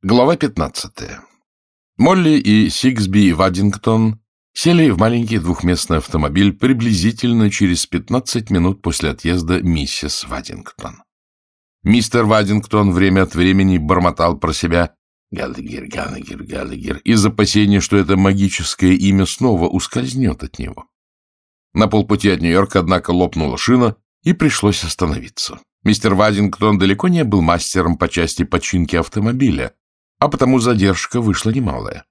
Глава 15. Молли и Сиксби Вадингтон сели в маленький двухместный автомобиль приблизительно через 15 минут после отъезда миссис Вадингтон. Мистер Вадингтон время от времени бормотал про себя «Галлагер, Галлагер, Галлагер» из опасения, что это магическое имя снова ускользнет от него. На полпути от Нью-Йорка, однако, лопнула шина, и пришлось остановиться. Мистер Вадингтон далеко не был мастером по части починки автомобиля, а потому задержка вышла немалая.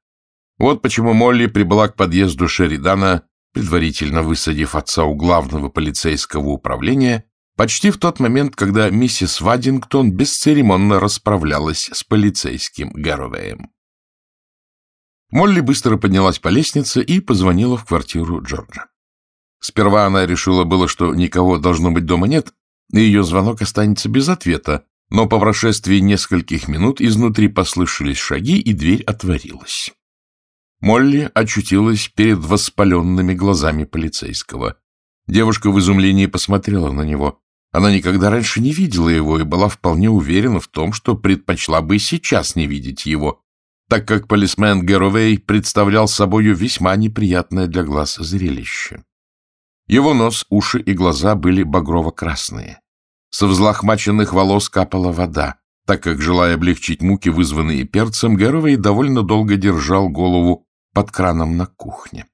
Вот почему Молли прибыла к подъезду Шеридана, предварительно высадив отца у главного полицейского управления, почти в тот момент, когда миссис Вадингтон бесцеремонно расправлялась с полицейским Гарровеем. Молли быстро поднялась по лестнице и позвонила в квартиру Джорджа. Сперва она решила было, что никого должно быть дома нет, и ее звонок останется без ответа, но по прошествии нескольких минут изнутри послышались шаги, и дверь отворилась. Молли очутилась перед воспаленными глазами полицейского. Девушка в изумлении посмотрела на него. Она никогда раньше не видела его и была вполне уверена в том, что предпочла бы сейчас не видеть его, так как полисмен Гэровей представлял собою весьма неприятное для глаз зрелище. Его нос, уши и глаза были багрово-красные. Со взлохмаченных волос капала вода, так как, желая облегчить муки, вызванные перцем, Гэровей довольно долго держал голову под краном на кухне.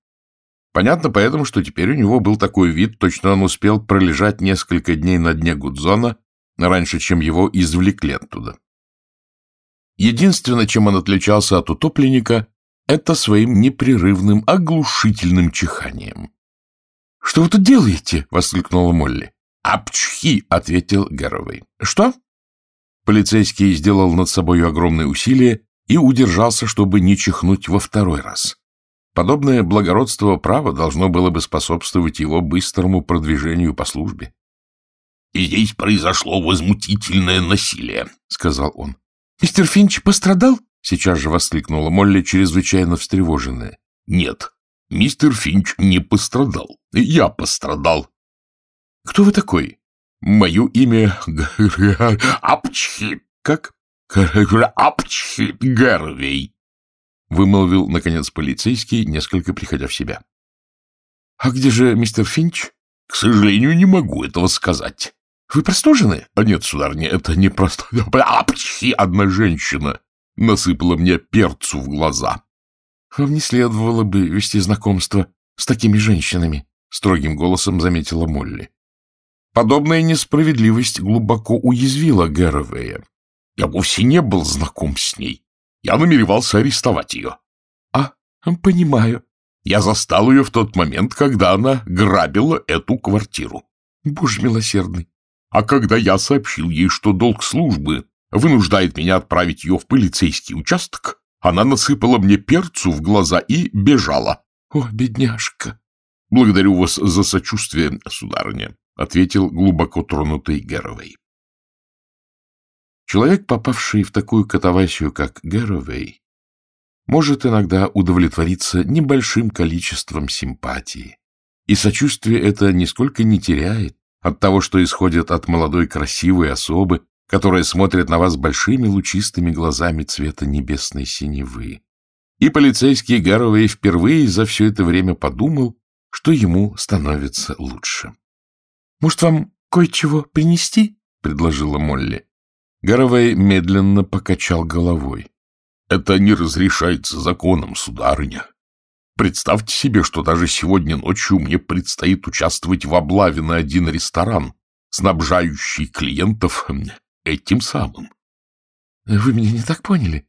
Понятно поэтому, что теперь у него был такой вид, точно он успел пролежать несколько дней на дне Гудзона, раньше, чем его извлекли оттуда. Единственное, чем он отличался от утопленника, это своим непрерывным, оглушительным чиханием. — Что вы тут делаете? — воскликнула Молли. «Апчхи!» — ответил Гэровой. «Что?» Полицейский сделал над собой огромные усилия и удержался, чтобы не чихнуть во второй раз. Подобное благородство права должно было бы способствовать его быстрому продвижению по службе. «Здесь произошло возмутительное насилие», — сказал он. «Мистер Финч пострадал?» — сейчас же воскликнула Молли, чрезвычайно встревоженная. «Нет, мистер Финч не пострадал. Я пострадал. — Кто вы такой? — Мое имя Апчхи. — Как? — Апчхи Гарвей. — вымолвил, наконец, полицейский, несколько приходя в себя. — А где же мистер Финч? — К сожалению, не могу этого сказать. — Вы простужены? — А нет, сударыня, это не просто... Апчхи, одна женщина насыпала мне перцу в глаза. — Вам не следовало бы вести знакомство с такими женщинами, — строгим голосом заметила Молли. Подобная несправедливость глубоко уязвила Гэровея. Я вовсе не был знаком с ней. Я намеревался арестовать ее. — А, понимаю. Я застал ее в тот момент, когда она грабила эту квартиру. Боже милосердный. А когда я сообщил ей, что долг службы вынуждает меня отправить ее в полицейский участок, она насыпала мне перцу в глаза и бежала. О, бедняжка! Благодарю вас за сочувствие, сударыня. — ответил глубоко тронутый Гэровей. Человек, попавший в такую катавасию, как Гэровей, может иногда удовлетвориться небольшим количеством симпатии, и сочувствие это нисколько не теряет от того, что исходит от молодой красивой особы, которая смотрит на вас большими лучистыми глазами цвета небесной синевы. И полицейский Гаровей впервые за все это время подумал, что ему становится лучше. Может, вам кое-чего принести? — предложила Молли. Гаровей медленно покачал головой. — Это не разрешается законом, сударыня. Представьте себе, что даже сегодня ночью мне предстоит участвовать в облаве на один ресторан, снабжающий клиентов этим самым. — Вы меня не так поняли.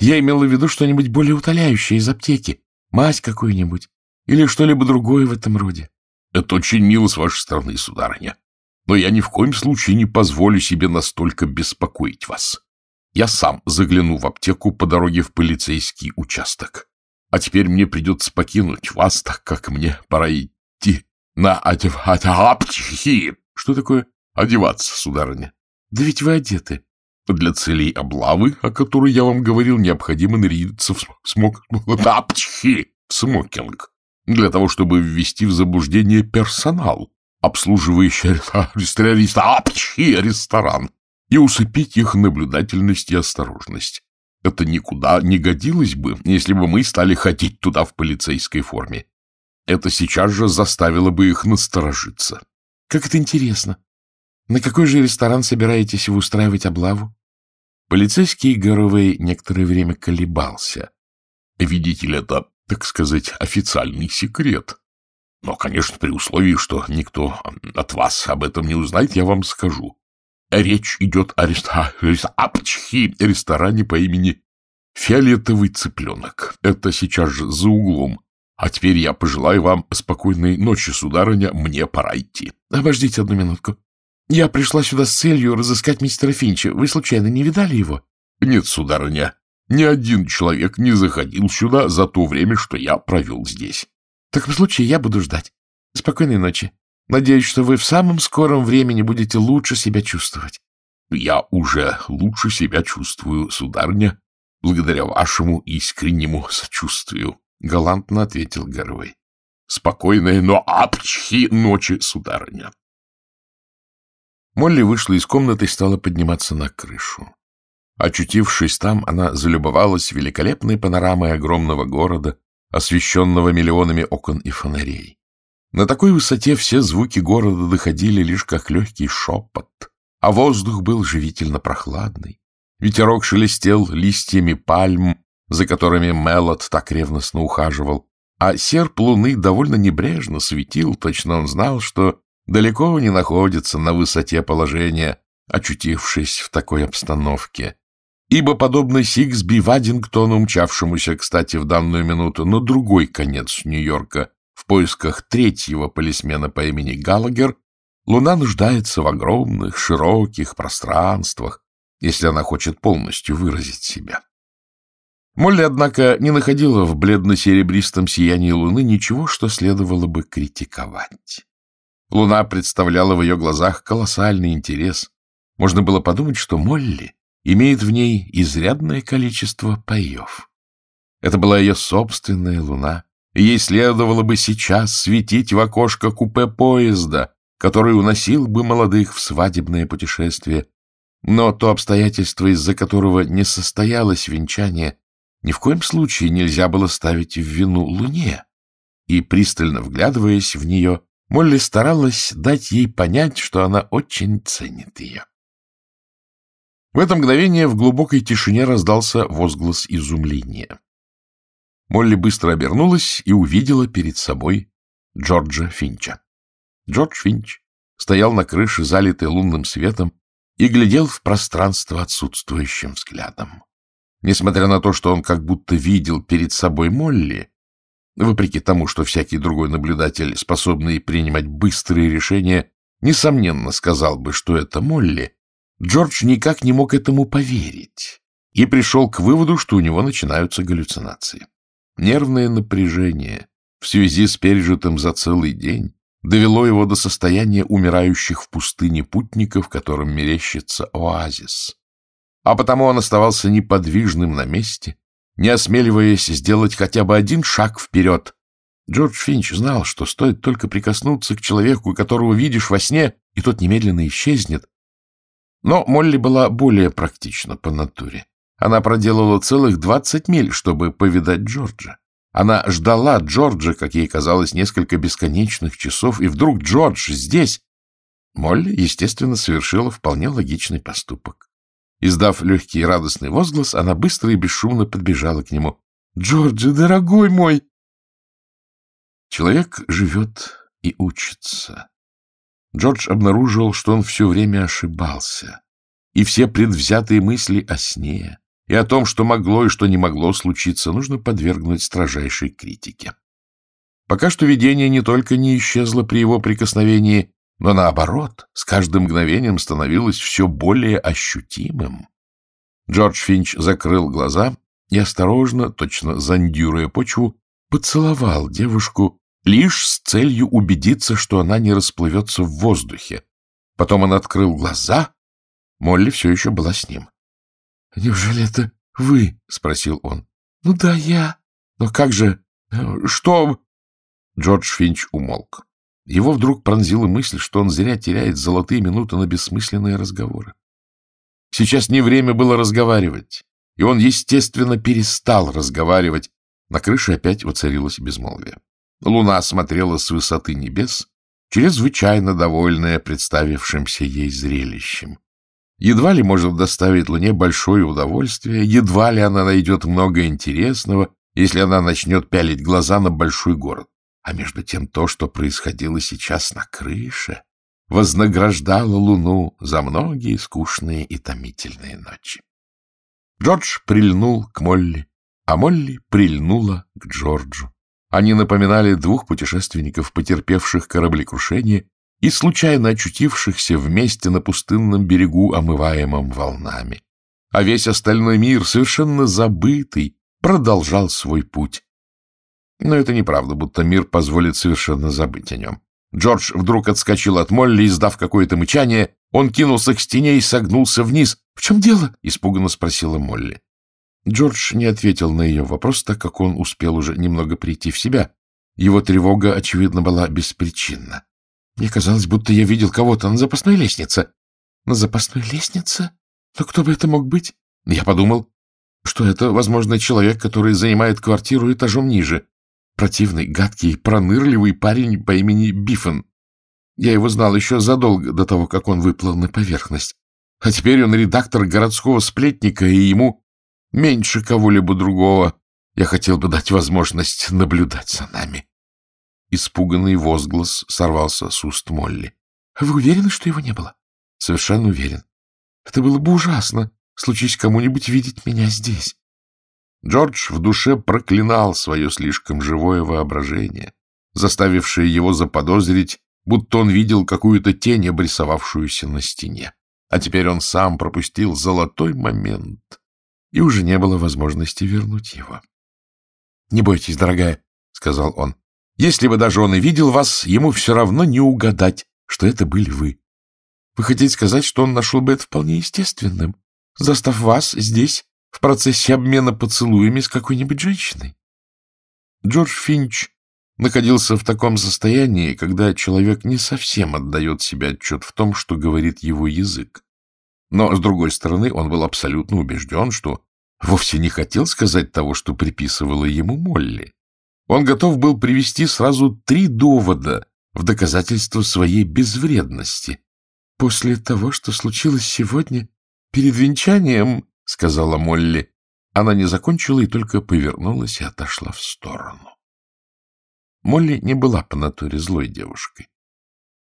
Я имела в виду что-нибудь более утоляющее из аптеки, мазь какую-нибудь или что-либо другое в этом роде. Это очень мило с вашей стороны, сударыня. Но я ни в коем случае не позволю себе настолько беспокоить вас. Я сам загляну в аптеку по дороге в полицейский участок. А теперь мне придется покинуть вас, так как мне пора идти на одеваться. Что такое одеваться, сударыня? Да ведь вы одеты. Для целей облавы, о которой я вам говорил, необходимо нарядиться в смок... смокинг для того, чтобы ввести в заблуждение персонал, обслуживающий ресторан, и усыпить их наблюдательность и осторожность. Это никуда не годилось бы, если бы мы стали ходить туда в полицейской форме. Это сейчас же заставило бы их насторожиться. Как это интересно. На какой же ресторан собираетесь вы устраивать облаву? Полицейский Горовой некоторое время колебался. Видите ли, это, так сказать, официальный секрет. Но, конечно, при условии, что никто от вас об этом не узнает, я вам скажу. Речь идет о реста... Ресторане по имени «Фиолетовый цыпленок». Это сейчас же за углом. А теперь я пожелаю вам спокойной ночи, сударыня, мне пора идти. Обождите одну минутку. Я пришла сюда с целью разыскать мистера Финча. Вы, случайно, не видали его? Нет, сударыня, ни один человек не заходил сюда за то время, что я провел здесь. В таком случае я буду ждать. Спокойной ночи. Надеюсь, что вы в самом скором времени будете лучше себя чувствовать. Я уже лучше себя чувствую, сударыня, благодаря вашему искреннему сочувствию, — галантно ответил Гарвей. Спокойной, но апчхи ночи, сударыня. Молли вышла из комнаты и стала подниматься на крышу. Очутившись там, она залюбовалась великолепной панорамой огромного города, освещенного миллионами окон и фонарей. На такой высоте все звуки города доходили лишь как легкий шепот, а воздух был живительно прохладный. Ветерок шелестел листьями пальм, за которыми Мелот так ревностно ухаживал, а серп луны довольно небрежно светил, точно он знал, что далеко не находится на высоте положения, очутившись в такой обстановке. Ибо, подобно Сиксби Вадингтону, умчавшемуся, кстати, в данную минуту на другой конец Нью-Йорка, в поисках третьего полисмена по имени Галагер, Луна нуждается в огромных, широких пространствах, если она хочет полностью выразить себя. Молли, однако, не находила в бледно-серебристом сиянии Луны ничего, что следовало бы критиковать. Луна представляла в ее глазах колоссальный интерес. Можно было подумать, что Молли имеет в ней изрядное количество паев. Это была ее собственная луна, и ей следовало бы сейчас светить в окошко купе поезда, который уносил бы молодых в свадебное путешествие. Но то обстоятельство, из-за которого не состоялось венчание, ни в коем случае нельзя было ставить в вину луне. И, пристально вглядываясь в нее, Молли старалась дать ей понять, что она очень ценит ее. В это мгновение в глубокой тишине раздался возглас изумления. Молли быстро обернулась и увидела перед собой Джорджа Финча. Джордж Финч стоял на крыше, залитой лунным светом, и глядел в пространство отсутствующим взглядом. Несмотря на то, что он как будто видел перед собой Молли, Вопреки тому, что всякий другой наблюдатель, способный принимать быстрые решения, несомненно сказал бы, что это Молли, Джордж никак не мог этому поверить и пришел к выводу, что у него начинаются галлюцинации. Нервное напряжение в связи с пережитым за целый день довело его до состояния умирающих в пустыне путников, которым мерещится оазис. А потому он оставался неподвижным на месте, не осмеливаясь сделать хотя бы один шаг вперед. Джордж Финч знал, что стоит только прикоснуться к человеку, которого видишь во сне, и тот немедленно исчезнет. Но Молли была более практична по натуре. Она проделала целых двадцать миль, чтобы повидать Джорджа. Она ждала Джорджа, как ей казалось, несколько бесконечных часов, и вдруг Джордж здесь. Молли, естественно, совершила вполне логичный поступок. Издав легкий и радостный возглас, она быстро и бесшумно подбежала к нему. — Джорджи, дорогой мой! Человек живет и учится. Джордж обнаружил, что он все время ошибался, и все предвзятые мысли о сне и о том, что могло и что не могло случиться, нужно подвергнуть строжайшей критике. Пока что видение не только не исчезло при его прикосновении, но наоборот, с каждым мгновением становилось все более ощутимым. Джордж Финч закрыл глаза и осторожно, точно зондируя почву, поцеловал девушку лишь с целью убедиться, что она не расплывется в воздухе. Потом он открыл глаза. Молли все еще была с ним. — Неужели это вы? — спросил он. — Ну да, я. Но как же... Что... Джордж Финч умолк. Его вдруг пронзила мысль, что он зря теряет золотые минуты на бессмысленные разговоры. Сейчас не время было разговаривать, и и он, естественно, перестал разговаривать. На крыше опять воцарилось безмолвие. Луна смотрела с высоты небес, чрезвычайно довольная представившимся ей зрелищем. Едва ли может доставить Луне большое удовольствие, едва ли она найдет много интересного, если она начнет пялить глаза на большой город. А между тем то, что происходило сейчас на крыше, вознаграждало Луну за многие скучные и томительные ночи. Джордж прильнул к Молли, а Молли прильнула к Джорджу. Они напоминали двух путешественников, потерпевших кораблекрушение и случайно очутившихся вместе на пустынном берегу, омываемом волнами. А весь остальной мир, совершенно забытый, продолжал свой путь. Но это неправда, будто мир позволит совершенно забыть о нем. Джордж вдруг отскочил от Молли, издав какое-то мычание. Он кинулся к стене и согнулся вниз. — В чем дело? — испуганно спросила Молли. Джордж не ответил на ее вопрос, так как он успел уже немного прийти в себя. Его тревога, очевидно, была беспричинна. Мне казалось, будто я видел кого-то на запасной лестнице. На запасной лестнице? Но кто бы это мог быть? Я подумал, что это, возможно, человек, который занимает квартиру этажом ниже. Противный, гадкий, пронырливый парень по имени Биффен. Я его знал еще задолго до того, как он выплыл на поверхность. А теперь он редактор городского сплетника, и ему меньше кого-либо другого я хотел бы дать возможность наблюдать за нами. Испуганный возглас сорвался с уст Молли. — Вы уверены, что его не было? — Совершенно уверен. Это было бы ужасно, случись кому-нибудь видеть меня здесь. Джордж в душе проклинал свое слишком живое воображение, заставившее его заподозрить, будто он видел какую-то тень, обрисовавшуюся на стене. А теперь он сам пропустил золотой момент, и уже не было возможности вернуть его. — Не бойтесь, дорогая, — сказал он. Если бы даже он и видел вас, ему все равно не угадать, что это были вы. Вы хотите сказать, что он нашел бы это вполне естественным, застав вас здесь в процессе обмена поцелуями с какой-нибудь женщиной? Джордж Финч находился в таком состоянии, когда человек не совсем отдает себе отчет в том, что говорит его язык. Но, с другой стороны, он был абсолютно убежден, что вовсе не хотел сказать того, что приписывала ему Молли. Он готов был привести сразу три довода в доказательство своей безвредности. — После того, что случилось сегодня, перед венчанием, — сказала Молли, она не закончила и только повернулась и отошла в сторону. Молли не была по натуре злой девушкой,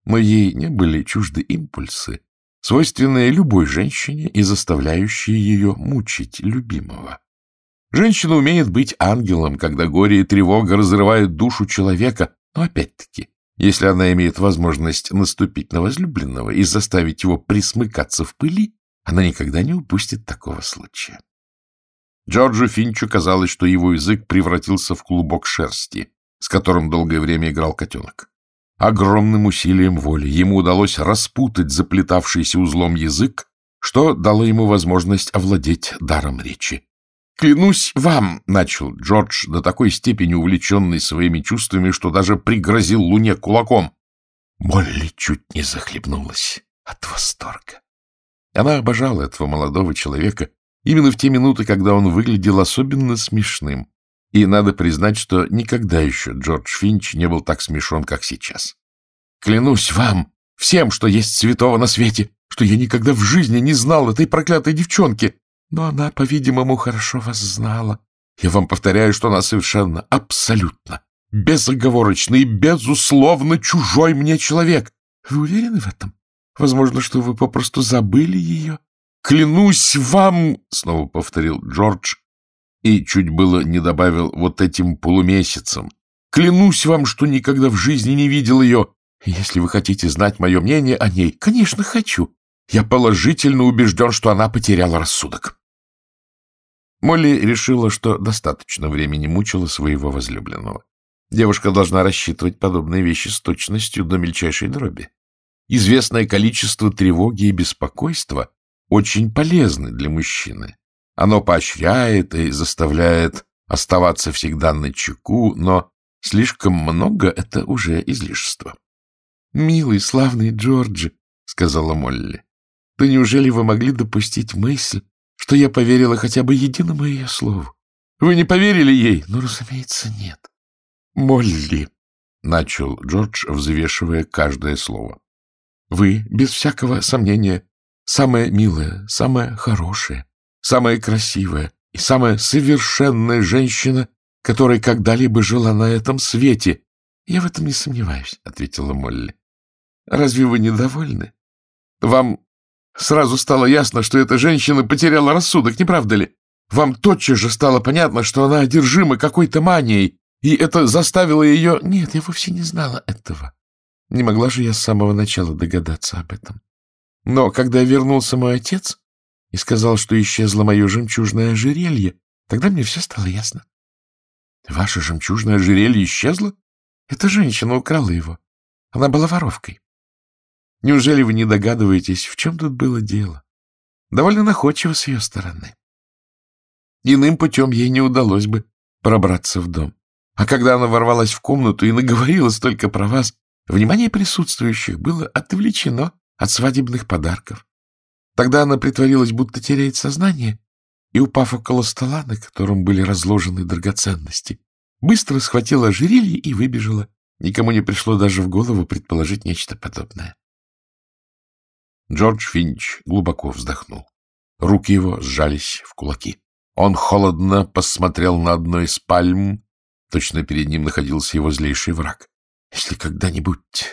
но ей не были чужды импульсы, свойственные любой женщине и заставляющие ее мучить любимого. Женщина умеет быть ангелом, когда горе и тревога разрывают душу человека, но опять-таки, если она имеет возможность наступить на возлюбленного и заставить его присмыкаться в пыли, она никогда не упустит такого случая. Джорджу Финчу казалось, что его язык превратился в клубок шерсти, с которым долгое время играл котенок. Огромным усилием воли ему удалось распутать заплетавшийся узлом язык, что дало ему возможность овладеть даром речи. «Клянусь вам», — начал Джордж, до такой степени увлеченный своими чувствами, что даже пригрозил Луне кулаком. Молли чуть не захлебнулась от восторга. Она обожала этого молодого человека именно в те минуты, когда он выглядел особенно смешным. И надо признать, что никогда еще Джордж Финч не был так смешон, как сейчас. «Клянусь вам, всем, что есть святого на свете, что я никогда в жизни не знал этой проклятой девчонки!» Но она, по-видимому, хорошо вас знала. Я вам повторяю, что она совершенно, абсолютно, безоговорочно и безусловно чужой мне человек. Вы уверены в этом? Возможно, что вы попросту забыли ее? Клянусь вам, — снова повторил Джордж, и чуть было не добавил вот этим полумесяцем. Клянусь вам, что никогда в жизни не видел ее. Если вы хотите знать мое мнение о ней, конечно, хочу. Я положительно убежден, что она потеряла рассудок. Молли решила, что достаточно времени мучила своего возлюбленного. Девушка должна рассчитывать подобные вещи с точностью до мельчайшей дроби. Известное количество тревоги и беспокойства очень полезны для мужчины. Оно поощряет и заставляет оставаться всегда на чеку, но слишком много — это уже излишество. — Милый, славный Джорджи, — сказала Молли, — то неужели вы могли допустить мысль, что я поверила хотя бы единому ее слову. Вы не поверили ей? Ну, разумеется, нет. Молли, — начал Джордж, взвешивая каждое слово. Вы, без всякого сомнения, самая милая, самая хорошая, самая красивая и самая совершенная женщина, которая когда-либо жила на этом свете. — Я в этом не сомневаюсь, — ответила Молли. — Разве вы недовольны? Вам сразу стало ясно, что эта женщина потеряла рассудок, не правда ли? Вам тотчас же стало понятно, что она одержима какой-то манией, и это заставило ее... Нет, я вовсе не знала этого. Не могла же я с самого начала догадаться об этом. Но когда вернулся мой отец и сказал, что исчезло мое жемчужное ожерелье, тогда мне все стало ясно. Ваше жемчужное ожерелье исчезло? Эта женщина украла его. Она была воровкой. Неужели вы не догадываетесь, в чем тут было дело? Довольно находчиво с ее стороны. Иным путем ей не удалось бы пробраться в дом. А когда она ворвалась в комнату и наговорила столько про вас, внимание присутствующих было отвлечено от свадебных подарков. Тогда она притворилась, будто теряет сознание, и, упав около стола, на котором были разложены драгоценности, быстро схватила ожерелье и выбежала. Никому не пришло даже в голову предположить нечто подобное. Джордж Финч глубоко вздохнул. Руки его сжались в кулаки. Он холодно посмотрел на одно из пальм. Точно перед ним находился его злейший враг. «Если когда-нибудь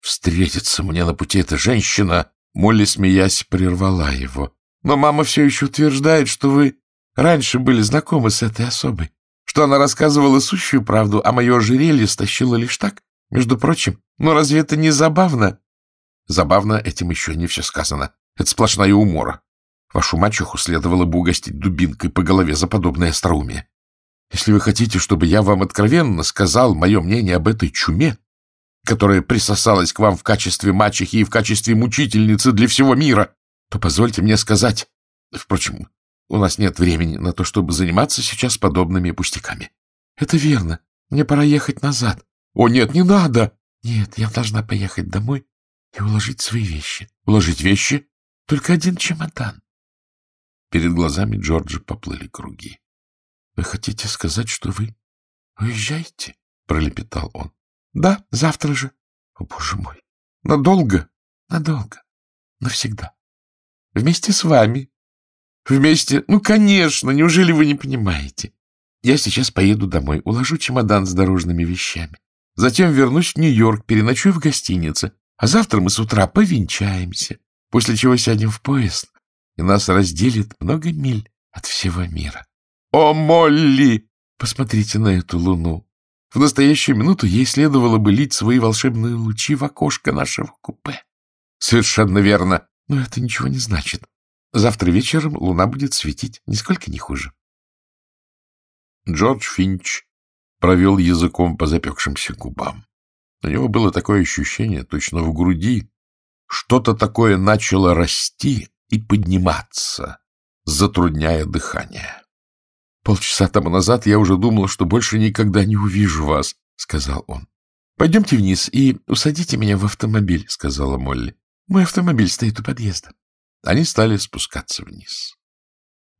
встретится мне на пути эта женщина...» Молли, смеясь, прервала его. «Но мама все еще утверждает, что вы раньше были знакомы с этой особой, что она рассказывала сущую правду, а мое ожерелье стащила лишь так. Между прочим, ну разве это не забавно?» «Забавно, этим еще не все сказано. Это сплошная умора. Вашу мачеху следовало бы угостить дубинкой по голове за подобное остроумие. Если вы хотите, чтобы я вам откровенно сказал мое мнение об этой чуме, которая присосалась к вам в качестве мачехи и в качестве мучительницы для всего мира, то позвольте мне сказать... Впрочем, у нас нет времени на то, чтобы заниматься сейчас подобными пустяками. Это верно. Мне пора ехать назад. О, нет, не надо! Нет, я должна поехать домой и уложить свои вещи. Уложить вещи? Только один чемодан. Перед глазами Джорджа поплыли круги. — Вы хотите сказать, что вы уезжаете? — пролепетал он. — Да, завтра же. — О, боже мой! Надолго? — Надолго. Навсегда. Вместе с вами. Вместе... Ну, конечно, неужели вы не понимаете? Я сейчас поеду домой, уложу чемодан с дорожными вещами. Затем вернусь в Нью-Йорк, переночую в гостинице. А завтра мы с утра повенчаемся, после чего сядем в поезд и нас разделит много миль от всего мира. О, Молли! Посмотрите на эту луну. В настоящую минуту ей следовало бы лить свои волшебные лучи в окошко нашего купе. Совершенно верно. Но это ничего не значит. Завтра вечером луна будет светить, нисколько не хуже. Джордж Финч провел языком по запекшимся губам. У него было такое ощущение, точно в груди что-то такое начало расти, и подниматься, затрудняя дыхание. — Полчаса тому назад я уже думал, что больше никогда не увижу вас, — сказал он. — Пойдемте вниз и усадите меня в автомобиль, — сказала Молли. — Мой автомобиль стоит у подъезда. Они стали спускаться вниз.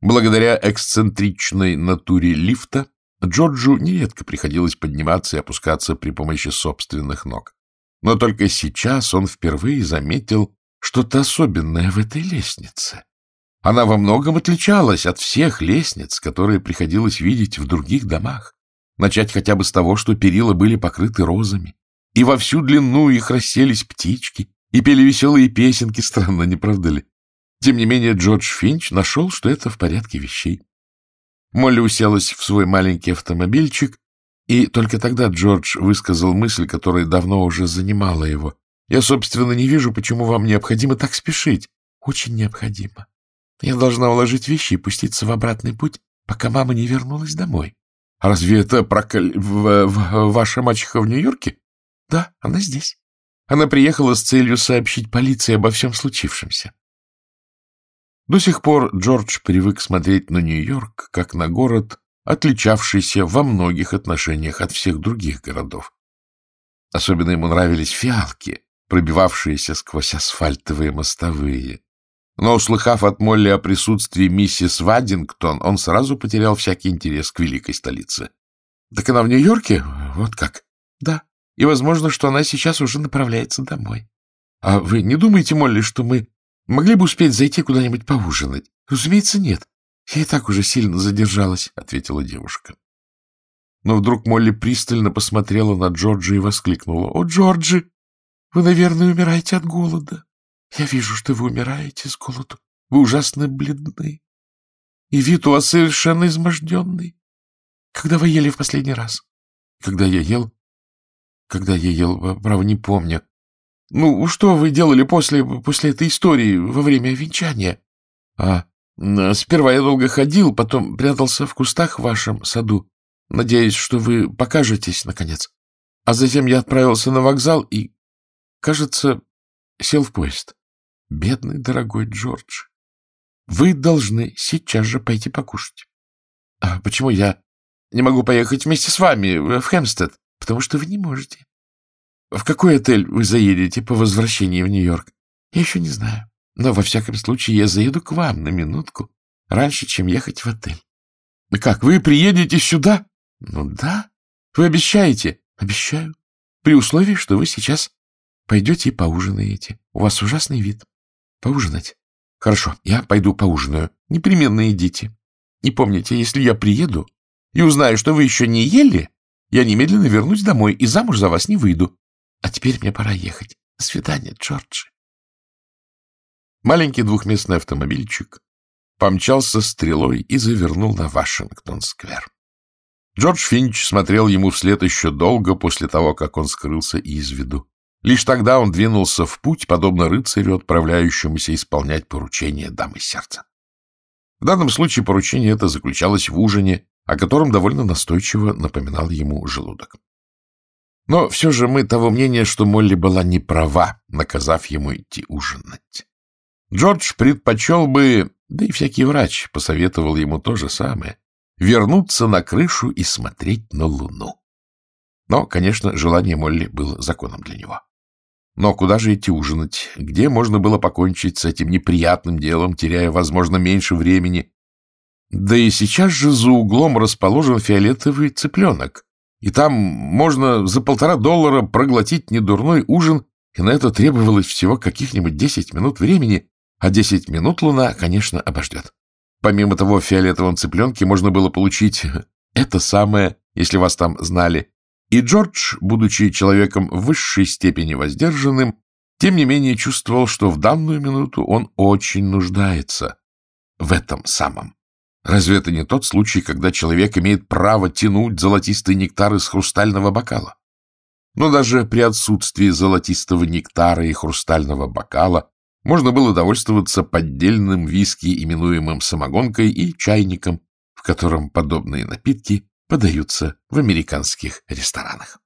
Благодаря эксцентричной натуре лифта Джорджу нередко приходилось подниматься и опускаться при помощи собственных ног. Но только сейчас он впервые заметил что-то особенное в этой лестнице. Она во многом отличалась от всех лестниц, которые приходилось видеть в других домах. Начать хотя бы с того, что перила были покрыты розами, и во всю длину их расселись птички, и пели веселые песенки, странно, не правда ли? Тем не менее, Джордж Финч нашел, что это в порядке вещей. Молли уселась в свой маленький автомобильчик, и только тогда Джордж высказал мысль, которая давно уже занимала его. Я, собственно, не вижу, почему вам необходимо так спешить. Очень необходимо. Я должна уложить вещи и пуститься в обратный путь, пока мама не вернулась домой. Разве это проколь... В... В... ваша мачеха в Нью-Йорке? Да, она здесь. Она приехала с целью сообщить полиции обо всем случившемся. До сих пор Джордж привык смотреть на Нью-Йорк как на город, отличавшийся во многих отношениях от всех других городов. Особенно ему нравились фиалки, пробивавшиеся сквозь асфальтовые мостовые. Но, услыхав от Молли о присутствии миссис Вадингтон, он сразу потерял всякий интерес к великой столице. — Так она в Нью-Йорке? Вот как? — Да. И возможно, что она сейчас уже направляется домой. — А вы не думаете, Молли, что мы могли бы успеть зайти куда-нибудь поужинать? — Разумеется, нет. Я и так уже сильно задержалась, — ответила девушка. Но вдруг Молли пристально посмотрела на Джорджи и воскликнула. — О, Джорджи, вы, наверное, умираете от голода. Я вижу, что вы умираете с голоду. Вы ужасно бледны. И вид у вас совершенно изможденный. Когда вы ели в последний раз? Когда я ел? Когда я ел, право, не помню. Ну, что вы делали после, после этой истории во время венчания? А, сперва я долго ходил, потом прятался в кустах в вашем саду, надеясь, что вы покажетесь, наконец. А затем я отправился на вокзал и, кажется, сел в поезд. Бедный дорогой Джордж, вы должны сейчас же пойти покушать. А почему я не могу поехать вместе с вами в Хэмстед? Потому что вы не можете. В какой отель вы заедете по возвращении в Нью-Йорк? Я еще не знаю. Но во всяком случае я заеду к вам на минутку, раньше, чем ехать в отель. Как, вы приедете сюда? Ну да. Вы обещаете? Обещаю. При условии, что вы сейчас пойдете и поужинаете. У вас ужасный вид. Поужинать? Хорошо, я пойду поужинаю. Непременно идите. И помните, если я приеду и узнаю, что вы еще не ели, я немедленно вернусь домой и замуж за вас не выйду. А теперь мне пора ехать. До свидания, Джорджи. Маленький двухместный автомобильчик помчался стрелой и завернул на Вашингтон-сквер. Джордж Финч смотрел ему вслед еще долго после того, как он скрылся из виду. Лишь тогда он двинулся в путь, подобно рыцарю, отправляющемуся исполнять поручение дамы сердца. В данном случае поручение это заключалось в ужине, о котором довольно настойчиво напоминал ему желудок. Но все же мы того мнения, что Молли была не права, наказав ему идти ужинать. Джордж предпочел бы, да и всякий врач посоветовал ему то же самое, вернуться на крышу и смотреть на луну. Но, конечно, желание Молли было законом для него. Но куда же идти ужинать? Где можно было покончить с этим неприятным делом, теряя, возможно, меньше времени? Да и сейчас же за углом расположен фиолетовый цыпленок, и там можно за полтора доллара проглотить недурной ужин, и на это требовалось всего каких-нибудь десять минут времени, а десять минут луна, конечно, обождет. Помимо того, в фиолетовом цыпленке можно было получить это самое, если вас там знали, и Джордж, будучи человеком в высшей степени воздержанным, тем не менее чувствовал, что в данную минуту он очень нуждается в этом самом. Разве это не тот случай, когда человек имеет право тянуть золотистый нектар из хрустального бокала? Но даже при отсутствии золотистого нектара и хрустального бокала можно было довольствоваться поддельным виски, именуемым самогонкой, и чайником, в котором подобные напитки подаются в американских ресторанах.